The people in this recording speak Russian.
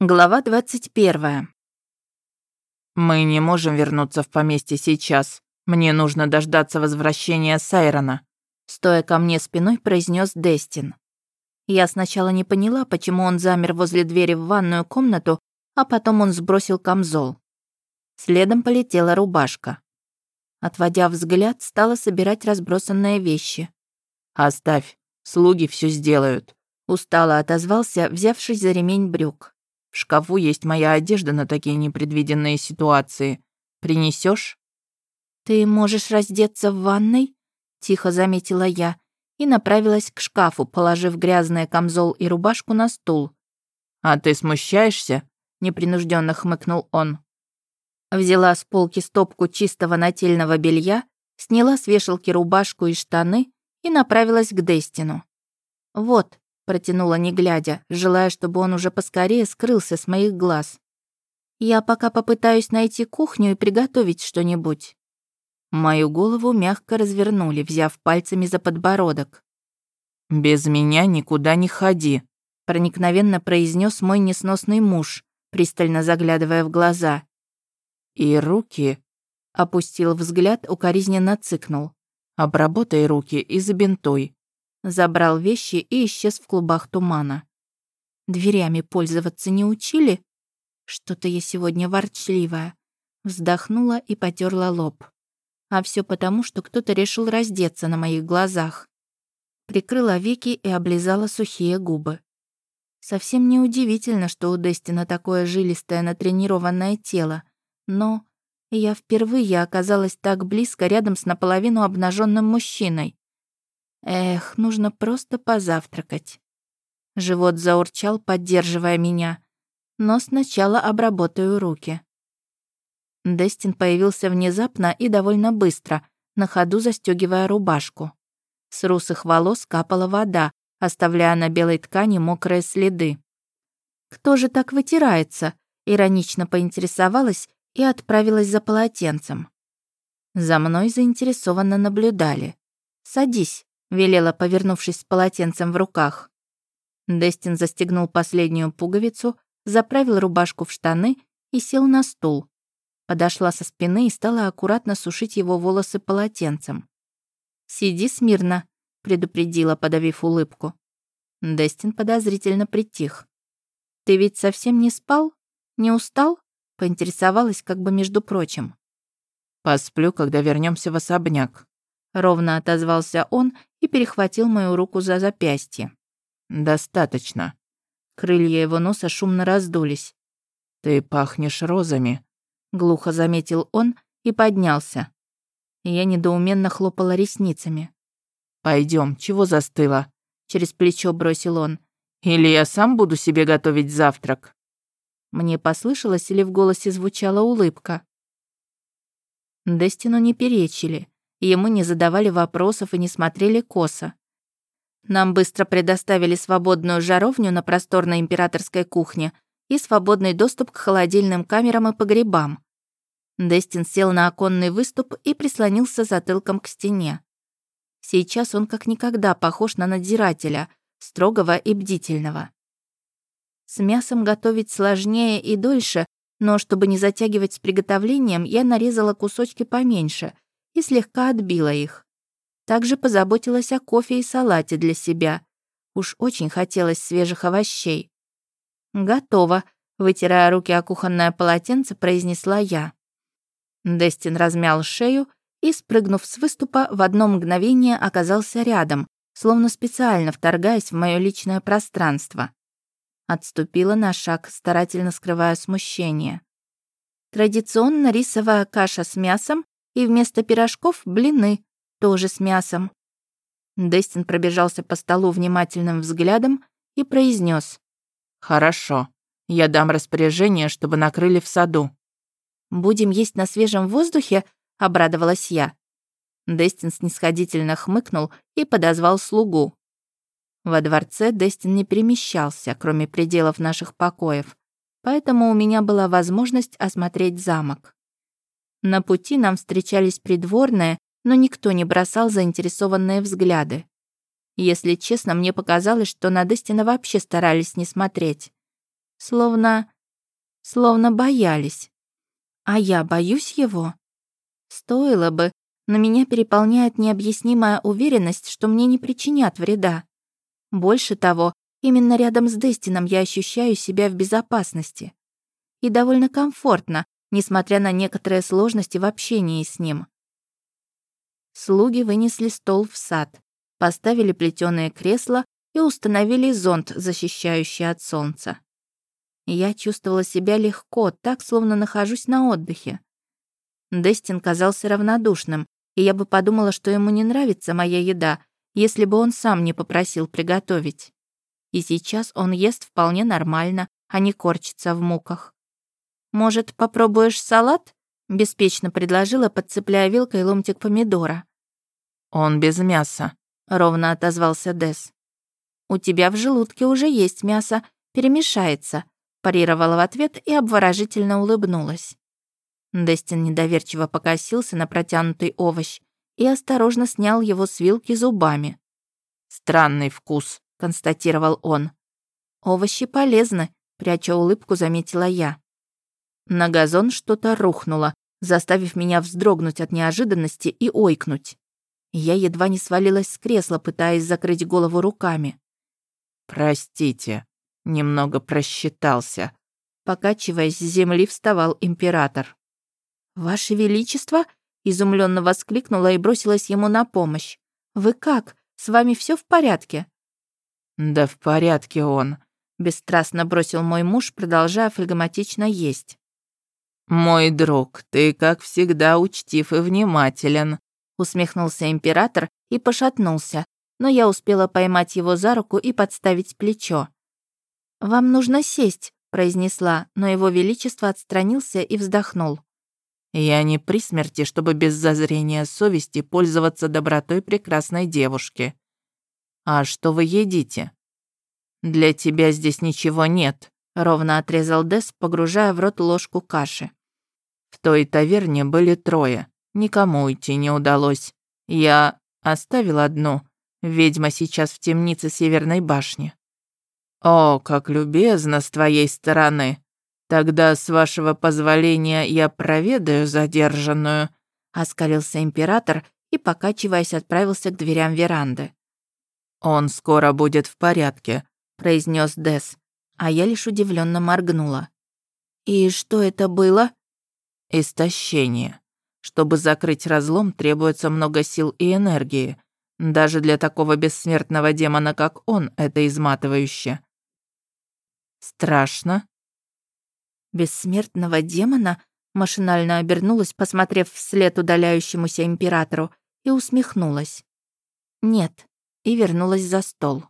Глава 21. «Мы не можем вернуться в поместье сейчас. Мне нужно дождаться возвращения Сайрона», стоя ко мне спиной, произнес Дестин. Я сначала не поняла, почему он замер возле двери в ванную комнату, а потом он сбросил камзол. Следом полетела рубашка. Отводя взгляд, стала собирать разбросанные вещи. «Оставь, слуги все сделают», устало отозвался, взявшись за ремень брюк. В шкафу есть моя одежда на такие непредвиденные ситуации. Принесешь? Ты можешь раздеться в ванной? Тихо заметила я и направилась к шкафу, положив грязный камзол и рубашку на стул. А ты смущаешься? Непринужденно хмыкнул он. Взяла с полки стопку чистого нательного белья, сняла с вешалки рубашку и штаны и направилась к Дестину. «Вот, протянула не глядя, желая, чтобы он уже поскорее скрылся с моих глаз. «Я пока попытаюсь найти кухню и приготовить что-нибудь». Мою голову мягко развернули, взяв пальцами за подбородок. «Без меня никуда не ходи», — проникновенно произнес мой несносный муж, пристально заглядывая в глаза. «И руки...» — опустил взгляд, укоризненно цыкнул. «Обработай руки и забинтуй забрал вещи и исчез в клубах тумана. Дверями пользоваться не учили? Что-то я сегодня ворчливая. Вздохнула и потерла лоб. А все потому, что кто-то решил раздеться на моих глазах. Прикрыла веки и облизала сухие губы. Совсем неудивительно, что у Дестина такое жилистое натренированное тело, но я впервые оказалась так близко рядом с наполовину обнаженным мужчиной. Эх, нужно просто позавтракать. Живот заурчал, поддерживая меня. Но сначала обработаю руки. Дестин появился внезапно и довольно быстро, на ходу застегивая рубашку. С русых волос капала вода, оставляя на белой ткани мокрые следы. «Кто же так вытирается?» Иронично поинтересовалась и отправилась за полотенцем. За мной заинтересованно наблюдали. «Садись», велела, повернувшись с полотенцем в руках. Дестин застегнул последнюю пуговицу, заправил рубашку в штаны и сел на стул. Подошла со спины и стала аккуратно сушить его волосы полотенцем. «Сиди смирно», — предупредила, подавив улыбку. Дестин подозрительно притих. «Ты ведь совсем не спал? Не устал?» — поинтересовалась как бы между прочим. «Посплю, когда вернемся в особняк», — ровно отозвался он и перехватил мою руку за запястье. «Достаточно». Крылья его носа шумно раздулись. «Ты пахнешь розами», — глухо заметил он и поднялся. Я недоуменно хлопала ресницами. Пойдем, чего застыла?» — через плечо бросил он. «Или я сам буду себе готовить завтрак?» Мне послышалось или в голосе звучала улыбка. Дестину не перечили, Ему не задавали вопросов и не смотрели косо. Нам быстро предоставили свободную жаровню на просторной императорской кухне и свободный доступ к холодильным камерам и погребам. Дестин сел на оконный выступ и прислонился затылком к стене. Сейчас он как никогда похож на надзирателя, строгого и бдительного. С мясом готовить сложнее и дольше, но чтобы не затягивать с приготовлением, я нарезала кусочки поменьше — и слегка отбила их. Также позаботилась о кофе и салате для себя. Уж очень хотелось свежих овощей. «Готово», — вытирая руки о кухонное полотенце, произнесла я. Дестин размял шею и, спрыгнув с выступа, в одно мгновение оказался рядом, словно специально вторгаясь в мое личное пространство. Отступила на шаг, старательно скрывая смущение. Традиционно рисовая каша с мясом и вместо пирожков — блины, тоже с мясом. Дестин пробежался по столу внимательным взглядом и произнес: «Хорошо. Я дам распоряжение, чтобы накрыли в саду». «Будем есть на свежем воздухе?» — обрадовалась я. Дестин снисходительно хмыкнул и подозвал слугу. Во дворце Дестин не перемещался, кроме пределов наших покоев, поэтому у меня была возможность осмотреть замок. На пути нам встречались придворные, но никто не бросал заинтересованные взгляды. Если честно, мне показалось, что на Дестина вообще старались не смотреть. Словно... словно боялись. А я боюсь его? Стоило бы, но меня переполняет необъяснимая уверенность, что мне не причинят вреда. Больше того, именно рядом с Дестином я ощущаю себя в безопасности. И довольно комфортно, несмотря на некоторые сложности в общении с ним. Слуги вынесли стол в сад, поставили плетёное кресла и установили зонт, защищающий от солнца. Я чувствовала себя легко, так, словно нахожусь на отдыхе. Дестин казался равнодушным, и я бы подумала, что ему не нравится моя еда, если бы он сам не попросил приготовить. И сейчас он ест вполне нормально, а не корчится в муках. «Может, попробуешь салат?» — беспечно предложила, подцепляя вилкой ломтик помидора. «Он без мяса», — ровно отозвался Дес. «У тебя в желудке уже есть мясо, перемешается», — парировала в ответ и обворожительно улыбнулась. Дестин недоверчиво покосился на протянутый овощ и осторожно снял его с вилки зубами. «Странный вкус», — констатировал он. «Овощи полезны», — пряча улыбку, заметила я. На газон что-то рухнуло, заставив меня вздрогнуть от неожиданности и ойкнуть. Я едва не свалилась с кресла, пытаясь закрыть голову руками. «Простите, немного просчитался». Покачиваясь с земли, вставал император. «Ваше Величество!» — изумленно воскликнула и бросилась ему на помощь. «Вы как? С вами все в порядке?» «Да в порядке он», — бесстрастно бросил мой муж, продолжая флегматично есть. «Мой друг, ты, как всегда, учтив и внимателен», усмехнулся император и пошатнулся, но я успела поймать его за руку и подставить плечо. «Вам нужно сесть», — произнесла, но его величество отстранился и вздохнул. «Я не при смерти, чтобы без зазрения совести пользоваться добротой прекрасной девушки. А что вы едите?» «Для тебя здесь ничего нет», — ровно отрезал Дес, погружая в рот ложку каши. В той таверне были трое. Никому уйти не удалось. Я оставил одну. Ведьма сейчас в темнице Северной башни. О, как любезно с твоей стороны. Тогда, с вашего позволения, я проведаю задержанную. Оскалился император и, покачиваясь, отправился к дверям веранды. «Он скоро будет в порядке», — произнес Дес, а я лишь удивленно моргнула. «И что это было?» Истощение. Чтобы закрыть разлом, требуется много сил и энергии. Даже для такого бессмертного демона, как он, это изматывающе. Страшно? Бессмертного демона? Машинально обернулась, посмотрев вслед удаляющемуся императору, и усмехнулась. Нет, и вернулась за стол.